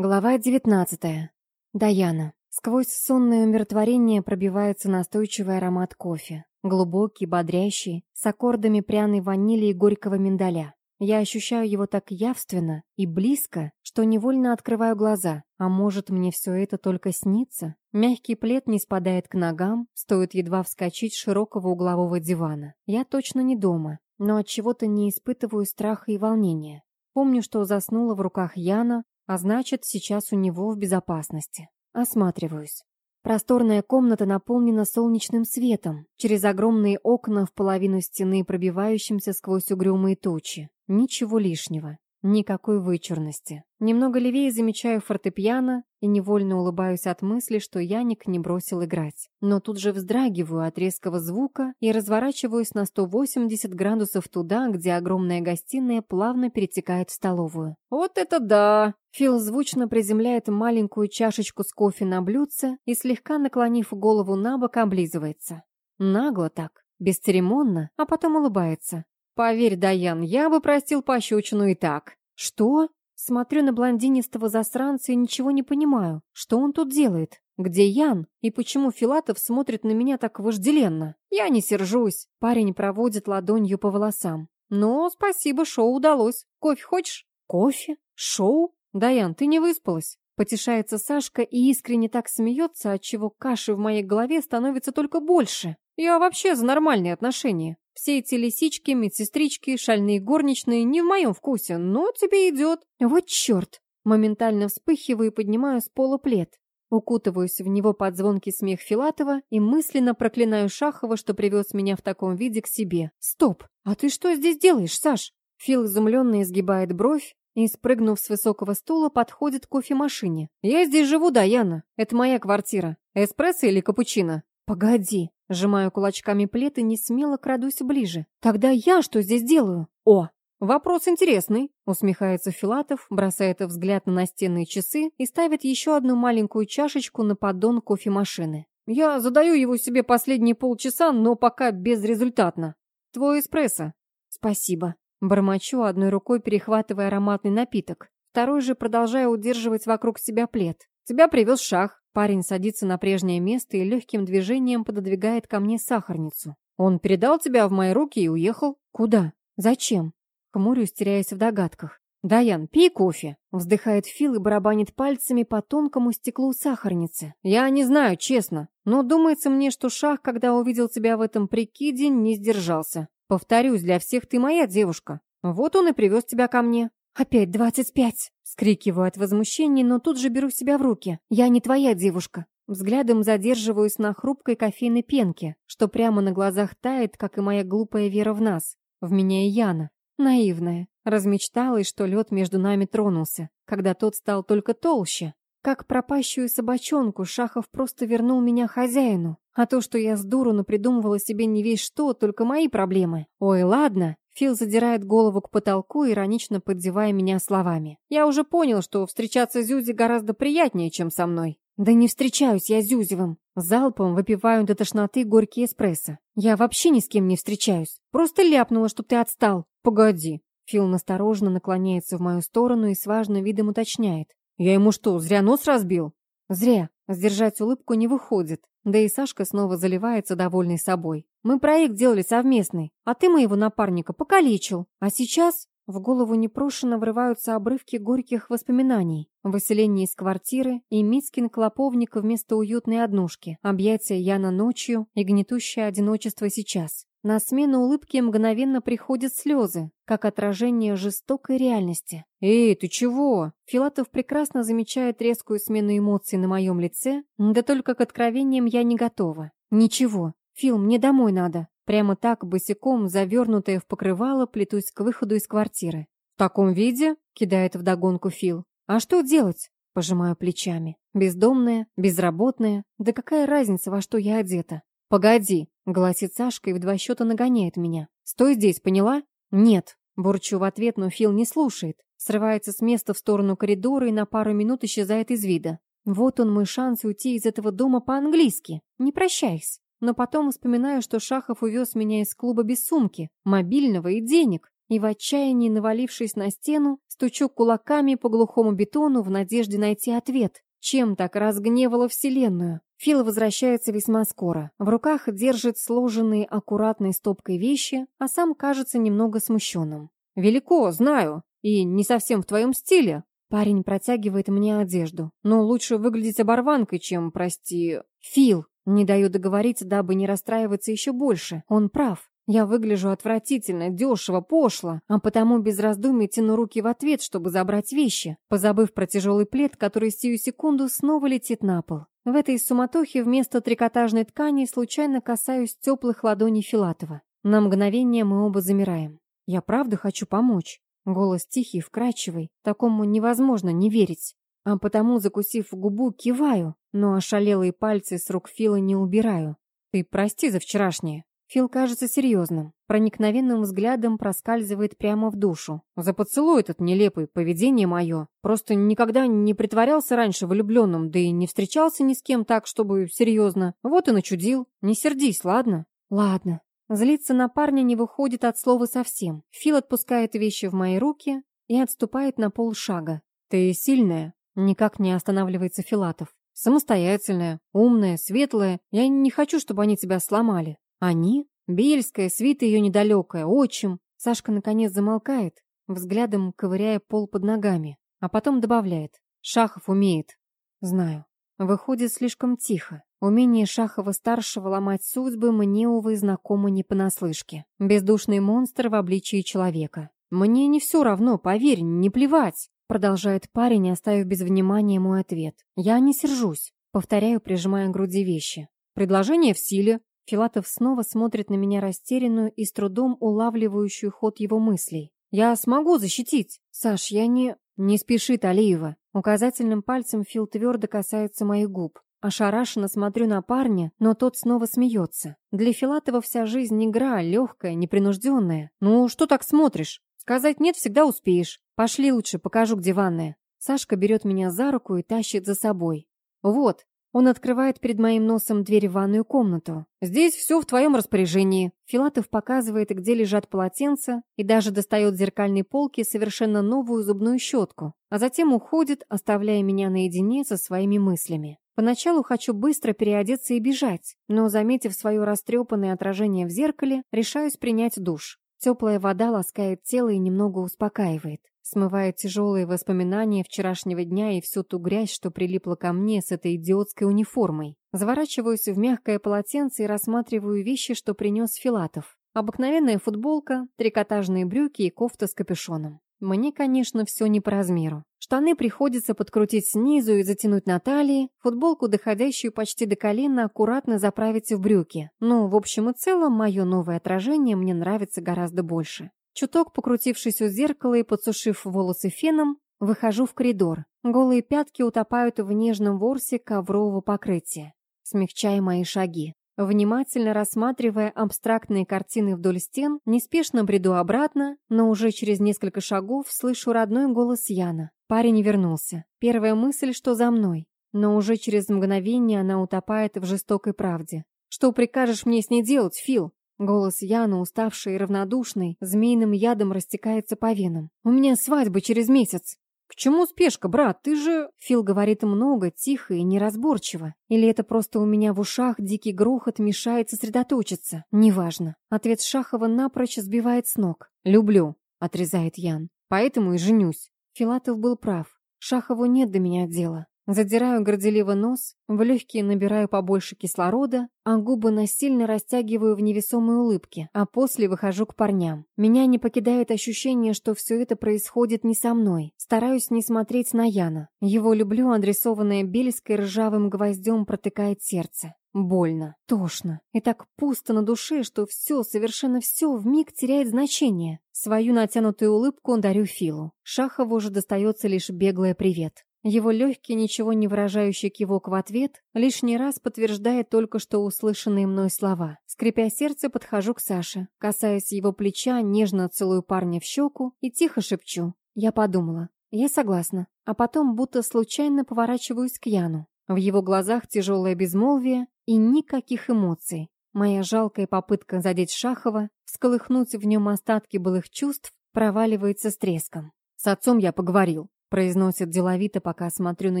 Глава 19. Даяна. Сквозь сонное умиротворение пробивается настойчивый аромат кофе. Глубокий, бодрящий, с аккордами пряной ванили и горького миндаля. Я ощущаю его так явственно и близко, что невольно открываю глаза. А может, мне все это только снится? Мягкий плед не спадает к ногам, стоит едва вскочить с широкого углового дивана. Я точно не дома, но от чего-то не испытываю страха и волнения. Помню, что заснула в руках Яна, а значит, сейчас у него в безопасности. Осматриваюсь. Просторная комната наполнена солнечным светом, через огромные окна в половину стены, пробивающимся сквозь угрюмые тучи. Ничего лишнего. Никакой вычурности. Немного левее замечаю фортепиано и невольно улыбаюсь от мысли, что Яник не бросил играть. Но тут же вздрагиваю от резкого звука и разворачиваюсь на 180 градусов туда, где огромная гостиная плавно перетекает в столовую. «Вот это да!» Фил звучно приземляет маленькую чашечку с кофе на блюдце и, слегка наклонив голову на бок, облизывается. Нагло так, бесцеремонно, а потом улыбается. Поверь, Даян, я бы простил пощечину и так. Что? Смотрю на блондинистого засранца и ничего не понимаю. Что он тут делает? Где Ян? И почему Филатов смотрит на меня так вожделенно? Я не сержусь. Парень проводит ладонью по волосам. Но спасибо, шоу удалось. Кофе хочешь? Кофе? Шоу? Даян, ты не выспалась? Потешается Сашка и искренне так смеется, отчего каши в моей голове становится только больше. Я вообще за нормальные отношения. Все эти лисички, медсестрички, шальные горничные не в моем вкусе, но тебе идет. Вот черт! Моментально вспыхиваю и поднимаю с пола плед. Укутываюсь в него под звонкий смех Филатова и мысленно проклинаю Шахова, что привез меня в таком виде к себе. Стоп! А ты что здесь делаешь, Саш? Фил изумленно изгибает бровь и, спрыгнув с высокого стула, подходит к кофемашине. «Я здесь живу, Даяна. Это моя квартира. Эспрессо или капучино?» «Погоди!» Сжимаю кулачками плед и не смело крадусь ближе. «Тогда я что здесь делаю?» «О!» «Вопрос интересный», — усмехается Филатов, бросает взгляд на настенные часы и ставит еще одну маленькую чашечку на поддон кофемашины. «Я задаю его себе последние полчаса, но пока безрезультатно. Твой эспрессо». «Спасибо». Бормочу, одной рукой перехватывая ароматный напиток, второй же продолжая удерживать вокруг себя плед. «Тебя привез шах. Парень садится на прежнее место и легким движением пододвигает ко мне сахарницу. «Он передал тебя в мои руки и уехал?» «Куда? Зачем?» Хмурюсь, теряясь в догадках. «Даян, пей кофе!» Вздыхает Фил и барабанит пальцами по тонкому стеклу сахарницы. «Я не знаю, честно, но думается мне, что Шах, когда увидел тебя в этом прикиде, не сдержался. Повторюсь, для всех ты моя девушка. Вот он и привез тебя ко мне». «Опять двадцать пять!» Скрикиваю от возмущения, но тут же беру себя в руки. «Я не твоя девушка!» Взглядом задерживаюсь на хрупкой кофейной пенке, что прямо на глазах тает, как и моя глупая вера в нас. В меня и Яна. Наивная. Размечталась, что лед между нами тронулся, когда тот стал только толще. Как пропащую собачонку, Шахов просто вернул меня хозяину. А то, что я с дуру напридумывала себе не весь что, только мои проблемы. Ой, ладно, Фил задирает голову к потолку, иронично поддевая меня словами. «Я уже понял, что встречаться с Зюзи гораздо приятнее, чем со мной». «Да не встречаюсь я с Зюзевым». Залпом выпиваю до тошноты горький эспрессо. «Я вообще ни с кем не встречаюсь. Просто ляпнула, чтоб ты отстал». «Погоди». Фил настороженно наклоняется в мою сторону и с важным видом уточняет. «Я ему что, зря нос разбил?» «Зря. Сдержать улыбку не выходит. Да и Сашка снова заливается, довольный собой. Мы проект делали совместный, а ты моего напарника покалечил. А сейчас в голову непрошено врываются обрывки горьких воспоминаний. Выселение из квартиры и Мицкин клоповник вместо уютной однушки, объятия Яна ночью и гнетущее одиночество сейчас. На смену улыбки мгновенно приходят слезы, как отражение жестокой реальности. «Эй, ты чего?» Филатов прекрасно замечает резкую смену эмоций на моем лице, да только к откровениям я не готова. «Ничего. Фил, мне домой надо». Прямо так, босиком, завернутая в покрывало, плетусь к выходу из квартиры. «В таком виде?» — кидает вдогонку Фил. «А что делать?» — пожимаю плечами. «Бездомная, безработная. Да какая разница, во что я одета?» «Погоди», — гласит Сашка и в два счета нагоняет меня. «Стой здесь, поняла?» «Нет». Бурчу в ответ, но Фил не слушает. Срывается с места в сторону коридора и на пару минут исчезает из вида. Вот он мой шанс уйти из этого дома по-английски. Не прощаясь. Но потом вспоминаю, что Шахов увез меня из клуба без сумки, мобильного и денег. и в отчаянии, навалившись на стену, стучу кулаками по глухому бетону в надежде найти ответ. Чем так разгневала Вселенную? Фил возвращается весьма скоро. В руках держит сложенные аккуратной стопкой вещи, а сам кажется немного смущенным. «Велико, знаю, и не совсем в твоем стиле». Парень протягивает мне одежду. «Но лучше выглядеть оборванкой, чем, прости...» «Фил!» Не даю договорить, дабы не расстраиваться еще больше. Он прав. Я выгляжу отвратительно, дешево, пошло, а потому без раздумий тяну руки в ответ, чтобы забрать вещи, позабыв про тяжелый плед, который сию секунду снова летит на пол. В этой суматохе вместо трикотажной ткани случайно касаюсь теплых ладоней Филатова. На мгновение мы оба замираем. Я правда хочу помочь. Голос тихий, вкрадчивый. Такому невозможно не верить. А потому, закусив губу, киваю, но ошалелые пальцы с рук Фила не убираю. Ты прости за вчерашнее. Фил кажется серьезным, проникновенным взглядом проскальзывает прямо в душу. За поцелуй этот нелепый, поведение мое. Просто никогда не притворялся раньше влюбленным, да и не встречался ни с кем так, чтобы серьезно. Вот и начудил. Не сердись, ладно? Ладно. Злиться на парня не выходит от слова совсем. Фил отпускает вещи в мои руки и отступает на полшага. Ты сильная. Никак не останавливается Филатов. Самостоятельная, умная, светлая. Я не хочу, чтобы они тебя сломали. Они? Бельская, свита ее недалекая, отчим. Сашка наконец замолкает, взглядом ковыряя пол под ногами, а потом добавляет. Шахов умеет. Знаю. Выходит слишком тихо. Умение Шахова-старшего ломать судьбы мне, увы, знакомо не понаслышке. Бездушный монстр в обличии человека. «Мне не все равно, поверь, не плевать», продолжает парень, оставив без внимания мой ответ. «Я не сержусь», повторяю, прижимая к груди вещи. «Предложение в силе. Филатов снова смотрит на меня растерянную и с трудом улавливающую ход его мыслей. «Я смогу защитить!» «Саш, я не...» «Не спешит Алиева!» Указательным пальцем Фил твердо касается моих губ. Ошарашенно смотрю на парня, но тот снова смеется. Для Филатова вся жизнь игра, легкая, непринужденная. «Ну, что так смотришь? Сказать нет всегда успеешь. Пошли лучше, покажу, где ванная». Сашка берет меня за руку и тащит за собой. «Вот, он открывает перед моим носом дверь в ванную комнату. «Здесь все в твоем распоряжении». Филатов показывает, где лежат полотенца, и даже достает с зеркальной полки совершенно новую зубную щетку, а затем уходит, оставляя меня наедине со своими мыслями. Поначалу хочу быстро переодеться и бежать, но, заметив свое растрепанное отражение в зеркале, решаюсь принять душ. Теплая вода ласкает тело и немного успокаивает смывая тяжелые воспоминания вчерашнего дня и всю ту грязь, что прилипла ко мне с этой идиотской униформой. Заворачиваюсь в мягкое полотенце и рассматриваю вещи, что принес Филатов. Обыкновенная футболка, трикотажные брюки и кофта с капюшоном. Мне, конечно, все не по размеру. Штаны приходится подкрутить снизу и затянуть на талии, футболку, доходящую почти до колена, аккуратно заправить в брюки. Но, в общем и целом, мое новое отражение мне нравится гораздо больше. Чуток покрутившись у зеркала и подсушив волосы феном, выхожу в коридор. Голые пятки утопают в нежном ворсе коврового покрытия, смягчая мои шаги. Внимательно рассматривая абстрактные картины вдоль стен, неспешно бреду обратно, но уже через несколько шагов слышу родной голос Яна. Парень вернулся. Первая мысль, что за мной. Но уже через мгновение она утопает в жестокой правде. «Что прикажешь мне с ней делать, Фил?» Голос Яна, уставший и равнодушный, змеиным ядом растекается по венам. «У меня свадьба через месяц!» «К чему спешка, брат? Ты же...» Фил говорит много, тихо и неразборчиво. Или это просто у меня в ушах дикий грохот мешает сосредоточиться? Неважно. Ответ Шахова напрочь сбивает с ног. «Люблю», — отрезает Ян. «Поэтому и женюсь». Филатов был прав. Шахову нет до меня дела. Задираю горделиво нос, в легкие набираю побольше кислорода, а губы насильно растягиваю в невесомой улыбке, а после выхожу к парням. Меня не покидает ощущение, что все это происходит не со мной. Стараюсь не смотреть на Яна. Его люблю, адресованное Бельской ржавым гвоздем протыкает сердце. Больно, тошно и так пусто на душе, что все, совершенно все вмиг теряет значение. Свою натянутую улыбку дарю Филу. Шахову же достается лишь беглое привет. Его легкий, ничего не выражающий кивок в ответ, лишний раз подтверждает только что услышанные мной слова. Скрипя сердце, подхожу к Саше, касаясь его плеча, нежно целую парня в щеку и тихо шепчу. Я подумала. Я согласна. А потом будто случайно поворачиваюсь к Яну. В его глазах тяжелое безмолвие и никаких эмоций. Моя жалкая попытка задеть Шахова, всколыхнуть в нем остатки былых чувств, проваливается с треском. «С отцом я поговорил», — произносит деловито, пока смотрю на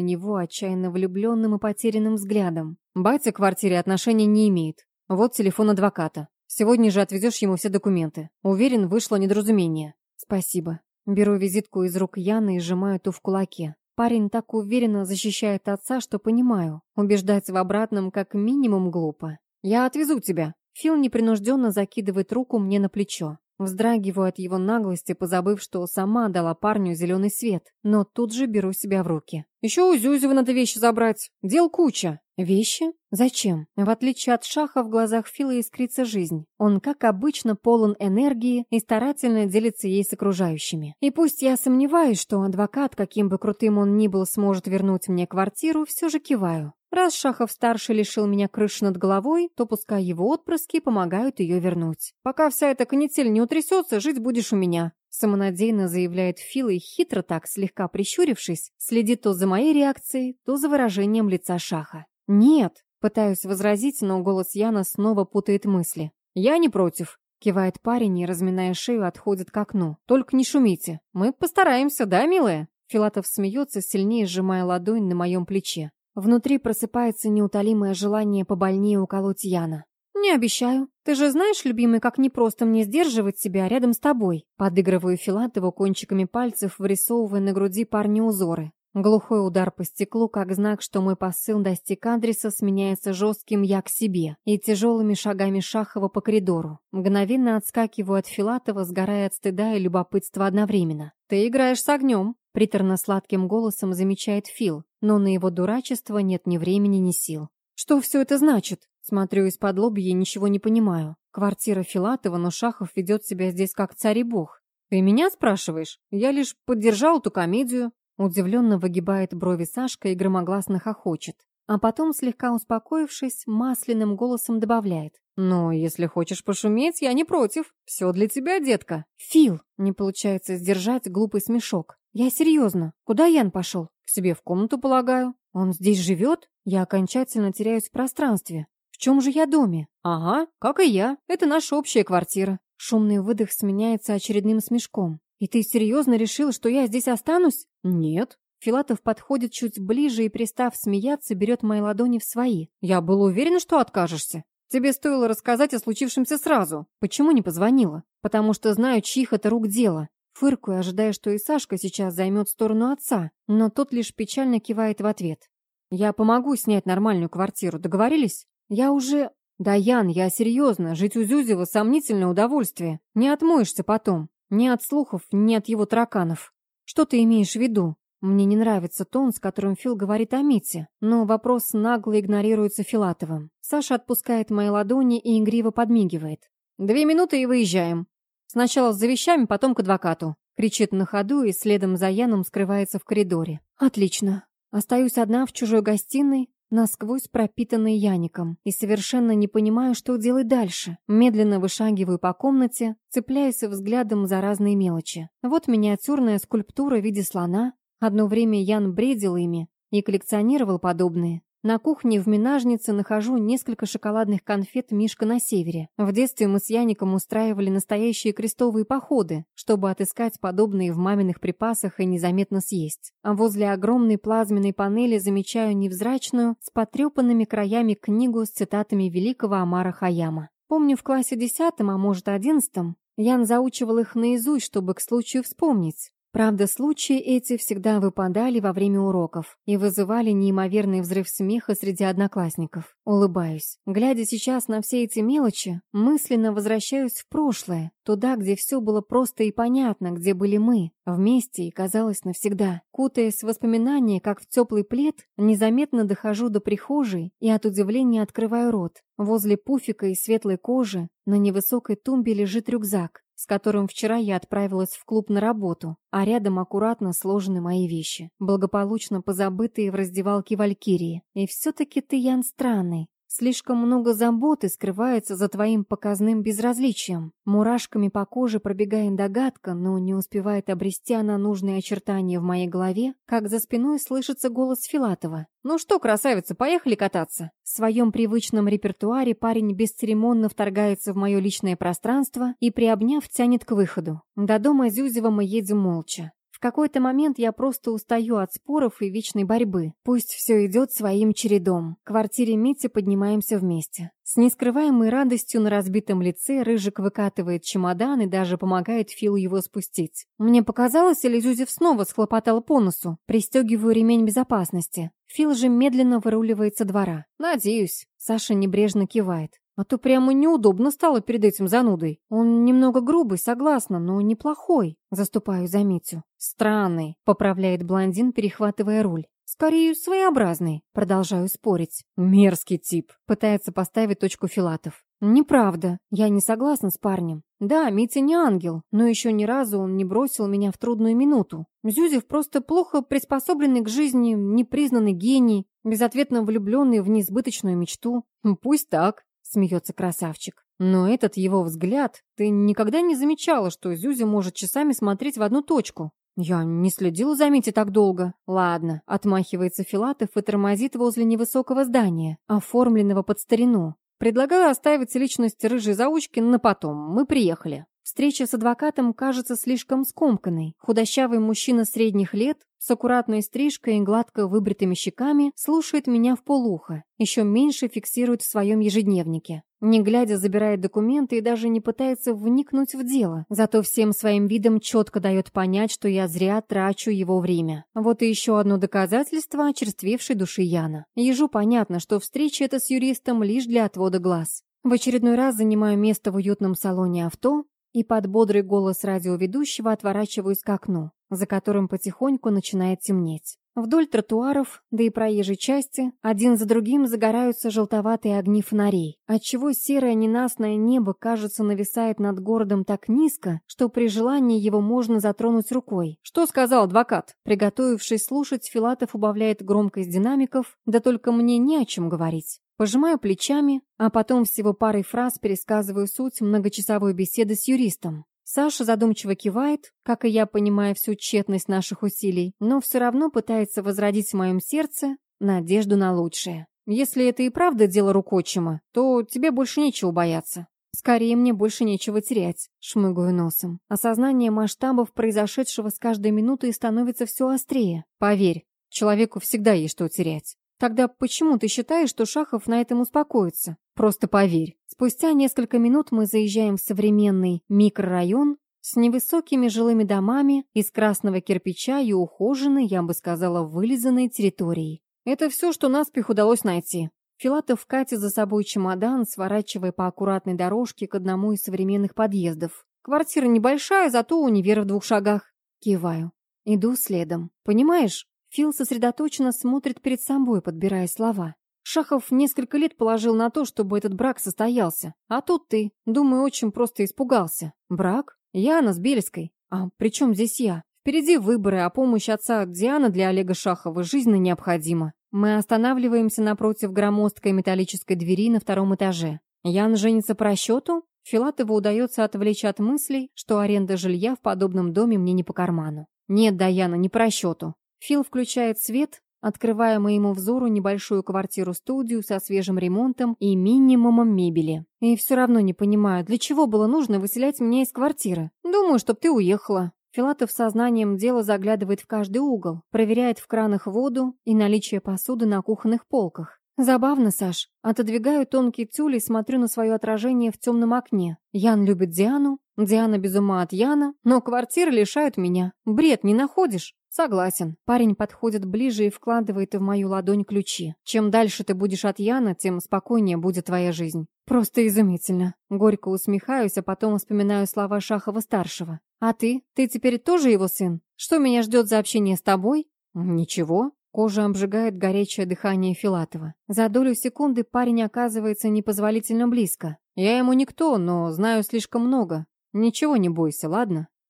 него отчаянно влюбленным и потерянным взглядом. «Батя к квартире отношения не имеет. Вот телефон адвоката. Сегодня же отвезешь ему все документы. Уверен, вышло недоразумение». «Спасибо». Беру визитку из рук Яны и сжимаю ту в кулаке. Парень так уверенно защищает отца, что понимаю. Убеждать в обратном как минимум глупо. «Я отвезу тебя». Фил непринужденно закидывает руку мне на плечо. Вздрагиваю от его наглости, позабыв, что сама дала парню зеленый свет. Но тут же беру себя в руки. «Еще у Зюзева надо вещи забрать. Дел куча». «Вещи? Зачем?» В отличие от Шаха, в глазах Фила искрится жизнь. Он, как обычно, полон энергии и старательно делится ей с окружающими. И пусть я сомневаюсь, что адвокат, каким бы крутым он ни был, сможет вернуть мне квартиру, все же киваю. Раз Шахов-старший лишил меня крыши над головой, то пускай его отпрыски помогают ее вернуть. Пока вся эта канитель не утрясется, жить будешь у меня. Самонадеянно заявляет Фил и хитро так, слегка прищурившись, следит то за моей реакцией, то за выражением лица Шаха. «Нет», — пытаюсь возразить, но голос Яна снова путает мысли. «Я не против», — кивает парень и, разминая шею, отходит к окну. «Только не шумите. Мы постараемся, да, милая?» Филатов смеется, сильнее сжимая ладонь на моем плече. Внутри просыпается неутолимое желание побольнее уколоть Яна. «Не обещаю. Ты же знаешь, любимый, как непросто мне сдерживать себя рядом с тобой». Подыгрываю Филатову кончиками пальцев, вырисовывая на груди парня узоры. Глухой удар по стеклу, как знак, что мой посыл достиг адреса, сменяется жестким «я к себе» и тяжелыми шагами Шахова по коридору. Мгновенно отскакиваю от Филатова, сгорая от стыда и любопытства одновременно. «Ты играешь с огнем», — приторно-сладким голосом замечает Фил, но на его дурачество нет ни времени, ни сил. «Что все это значит?» Смотрю из-под лобья и ничего не понимаю. Квартира Филатова, но Шахов ведет себя здесь как царь и бог. «Ты меня спрашиваешь? Я лишь поддержал эту комедию». Удивленно выгибает брови Сашка и громогласно хохочет. А потом, слегка успокоившись, масляным голосом добавляет. «Но если хочешь пошуметь, я не против. Все для тебя, детка». «Фил!» — не получается сдержать глупый смешок. «Я серьезно. Куда Ян пошел?» «К себе в комнату, полагаю». «Он здесь живет?» Я окончательно теряюсь в пространстве. «В чем же я доме?» «Ага, как и я. Это наша общая квартира». Шумный выдох сменяется очередным смешком. «И ты серьезно решил, что я здесь останусь?» «Нет». Филатов подходит чуть ближе и, пристав смеяться, берет мои ладони в свои. «Я был уверен, что откажешься. Тебе стоило рассказать о случившемся сразу. Почему не позвонила? Потому что знаю, чьих это рук дело. Фыркую, ожидая, что и Сашка сейчас займет сторону отца, но тот лишь печально кивает в ответ. «Я помогу снять нормальную квартиру, договорились?» «Я уже...» «Да, Ян, я серьезно, жить у Зюзева сомнительное удовольствие. Не отмоешься потом. Ни от слухов, ни от его тараканов. Что ты имеешь в виду?» Мне не нравится тон, с которым Фил говорит о Мите, но вопрос нагло игнорируется Филатовым. Саша отпускает мои ладони и игриво подмигивает. «Две минуты и выезжаем. Сначала за вещами, потом к адвокату». Кричит на ходу и следом за Яном скрывается в коридоре. «Отлично. Остаюсь одна в чужой гостиной, насквозь пропитанной Яником, и совершенно не понимаю, что делать дальше. Медленно вышагиваю по комнате, цепляясь взглядом за разные мелочи. Вот миниатюрная скульптура в виде слона, Одно время Ян бредил ими и коллекционировал подобные. На кухне в Минажнице нахожу несколько шоколадных конфет «Мишка на севере». В детстве мы с Яником устраивали настоящие крестовые походы, чтобы отыскать подобные в маминых припасах и незаметно съесть. А возле огромной плазменной панели замечаю невзрачную, с потрепанными краями книгу с цитатами великого Амара Хаяма. Помню, в классе десятом, а может одиннадцатом, Ян заучивал их наизусть, чтобы к случаю вспомнить. Правда, случаи эти всегда выпадали во время уроков и вызывали неимоверный взрыв смеха среди одноклассников. Улыбаюсь. Глядя сейчас на все эти мелочи, мысленно возвращаюсь в прошлое, туда, где все было просто и понятно, где были мы, вместе и казалось навсегда. Кутаясь в воспоминания, как в теплый плед, незаметно дохожу до прихожей и от удивления открываю рот. Возле пуфика и светлой кожи на невысокой тумбе лежит рюкзак с которым вчера я отправилась в клуб на работу, а рядом аккуратно сложены мои вещи, благополучно позабытые в раздевалке Валькирии. И все-таки ты, Ян, странный. Слишком много заботы скрывается за твоим показным безразличием. Мурашками по коже пробегает догадка, но не успевает обрести она нужные очертания в моей голове, как за спиной слышится голос Филатова. «Ну что, красавица, поехали кататься?» В своем привычном репертуаре парень бесцеремонно вторгается в мое личное пространство и, приобняв, тянет к выходу. До дома Зюзева мы едем молча. В какой-то момент я просто устаю от споров и вечной борьбы. Пусть все идет своим чередом. В квартире Мити поднимаемся вместе. С нескрываемой радостью на разбитом лице Рыжик выкатывает чемодан и даже помогает Филу его спустить. Мне показалось, или Зюзев снова схлопотал по носу. Пристегиваю ремень безопасности. Фил же медленно выруливает со двора. «Надеюсь». Саша небрежно кивает. А то прямо неудобно стало перед этим занудой. Он немного грубый, согласна, но неплохой. Заступаю за Митю. Странный, поправляет блондин, перехватывая руль. Скорее, своеобразный. Продолжаю спорить. Мерзкий тип. Пытается поставить точку Филатов. Неправда. Я не согласна с парнем. Да, Митя не ангел, но еще ни разу он не бросил меня в трудную минуту. Зюзев просто плохо приспособленный к жизни, непризнанный гений, безответно влюбленный в неизбыточную мечту. Пусть так. Смеется красавчик. Но этот его взгляд, ты никогда не замечала, что Зюзя может часами смотреть в одну точку? Я не следила за Митей так долго. Ладно, отмахивается Филатов и тормозит возле невысокого здания, оформленного под старину. Предлагаю оставить личность рыжей заучки на потом. Мы приехали. Встреча с адвокатом кажется слишком скомканной. Худощавый мужчина средних лет, с аккуратной стрижкой и гладко выбритыми щеками, слушает меня в полухо. Еще меньше фиксирует в своем ежедневнике. Не глядя, забирает документы и даже не пытается вникнуть в дело. Зато всем своим видом четко дает понять, что я зря трачу его время. Вот и еще одно доказательство очерствевшей души Яна. Ежу понятно, что встреча эта с юристом лишь для отвода глаз. В очередной раз занимаю место в уютном салоне авто, и под бодрый голос радиоведущего отворачиваюсь к окну, за которым потихоньку начинает темнеть. Вдоль тротуаров, да и проезжей части, один за другим загораются желтоватые огни фонарей, отчего серое ненастное небо, кажется, нависает над городом так низко, что при желании его можно затронуть рукой. «Что сказал адвокат?» Приготовившись слушать, Филатов убавляет громкость динамиков, да только мне не о чем говорить. Пожимаю плечами, а потом всего парой фраз пересказываю суть многочасовой беседы с юристом. Саша задумчиво кивает, как и я понимаю всю тщетность наших усилий, но все равно пытается возродить в моем сердце надежду на лучшее. Если это и правда дело рук отчима, то тебе больше нечего бояться. Скорее, мне больше нечего терять, шмыгаю носом. Осознание масштабов произошедшего с каждой минутой становится все острее. Поверь, человеку всегда есть что терять. Тогда почему ты считаешь, что Шахов на этом успокоится? Просто поверь. Спустя несколько минут мы заезжаем в современный микрорайон с невысокими жилыми домами из красного кирпича и ухоженной, я бы сказала, вылизанной территорией. Это все, что наспех удалось найти. Филатов катит за собой чемодан, сворачивая по аккуратной дорожке к одному из современных подъездов. Квартира небольшая, зато универ в двух шагах. Киваю. Иду следом. Понимаешь, Фил сосредоточенно смотрит перед собой, подбирая слова. Шахов несколько лет положил на то, чтобы этот брак состоялся. А тут ты, думаю, очень просто испугался. Брак? Яна с Бельской. А при чем здесь я? Впереди выборы, а помощь отца Дианы для Олега Шахова жизненно необходима. Мы останавливаемся напротив громоздкой металлической двери на втором этаже. Ян женится по расчету? Филатову удается отвлечь от мыслей, что аренда жилья в подобном доме мне не по карману. Нет, Даяна, не по расчету. Фил включает свет, открывая моему взору небольшую квартиру-студию со свежим ремонтом и минимумом мебели. И все равно не понимаю, для чего было нужно выселять меня из квартиры. Думаю, чтоб ты уехала. Филатов сознанием дела заглядывает в каждый угол, проверяет в кранах воду и наличие посуды на кухонных полках. Забавно, Саш. Отодвигаю тонкий тюль и смотрю на свое отражение в темном окне. Ян любит Диану, Диана без ума от Яна, но квартиры лишают меня. Бред, не находишь? Согласен. Парень подходит ближе и вкладывает в мою ладонь ключи. Чем дальше ты будешь от Яна, тем спокойнее будет твоя жизнь. Просто изумительно. Горько усмехаюсь, а потом вспоминаю слова Шахова-старшего. А ты? Ты теперь тоже его сын? Что меня ждет за общение с тобой? Ничего. Кожа обжигает горячее дыхание Филатова. За долю секунды парень оказывается непозволительно близко. Я ему никто, но знаю слишком много. Ничего не бойся, ладно?